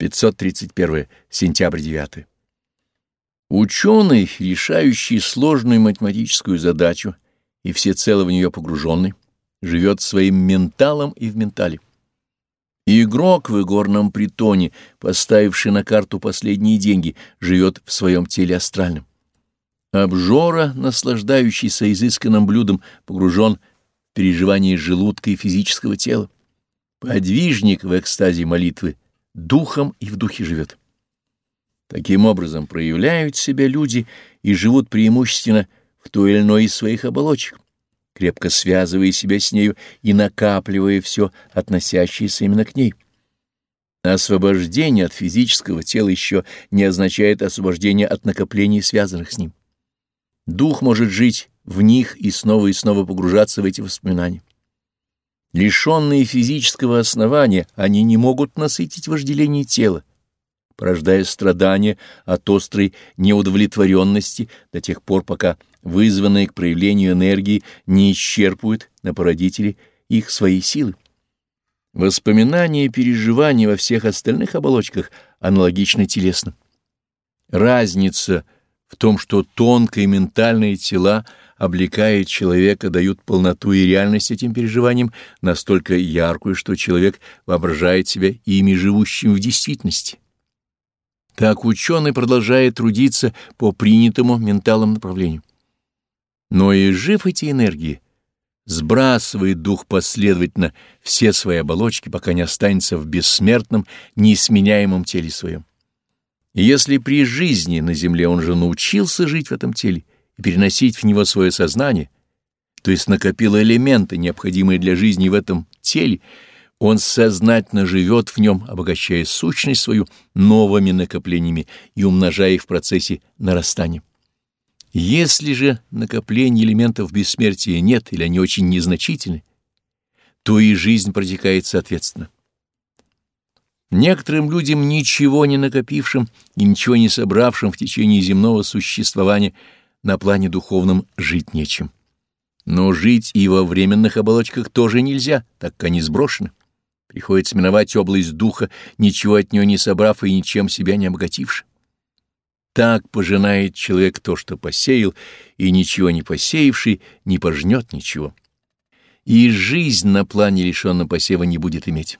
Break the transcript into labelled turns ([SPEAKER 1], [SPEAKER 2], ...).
[SPEAKER 1] 531. Сентябрь 9. Ученый, решающий сложную математическую задачу и всецело в нее погруженный, живет своим менталом и в ментале. Игрок в игорном притоне, поставивший на карту последние деньги, живет в своем теле астральном. Обжора, наслаждающийся изысканным блюдом, погружен в переживание желудка и физического тела. Подвижник в экстазе молитвы духом и в духе живет. Таким образом проявляют себя люди и живут преимущественно в той или иной из своих оболочек, крепко связывая себя с нею и накапливая все, относящееся именно к ней. Освобождение от физического тела еще не означает освобождение от накоплений, связанных с ним. Дух может жить в них и снова и снова погружаться в эти воспоминания. Лишенные физического основания, они не могут насытить вожделение тела, порождая страдания от острой неудовлетворенности до тех пор, пока вызванные к проявлению энергии не исчерпывают на породителей их своей силы. Воспоминания и переживания во всех остальных оболочках аналогичны телесным. Разница в том, что тонкие ментальные тела — облекает человека, дают полноту и реальность этим переживаниям настолько яркую, что человек воображает себя ими живущим в действительности. Так ученый продолжает трудиться по принятому менталам направлению. Но и жив эти энергии, сбрасывает дух последовательно все свои оболочки, пока не останется в бессмертном, неизменяемом теле своем. И если при жизни на земле он же научился жить в этом теле, и переносить в него свое сознание, то есть накопил элементы, необходимые для жизни в этом теле, он сознательно живет в нем, обогащая сущность свою новыми накоплениями и умножая их в процессе нарастания. Если же накопления элементов бессмертия нет или они очень незначительны, то и жизнь протекает соответственно. Некоторым людям, ничего не накопившим и ничего не собравшим в течение земного существования, на плане духовном жить нечем. Но жить и во временных оболочках тоже нельзя, так как они сброшены. Приходится миновать область духа, ничего от нее не собрав и ничем себя не обогативши. Так пожинает человек то, что посеял, и ничего не посеявший не пожнет ничего. И жизнь на плане лишенном посева не будет иметь.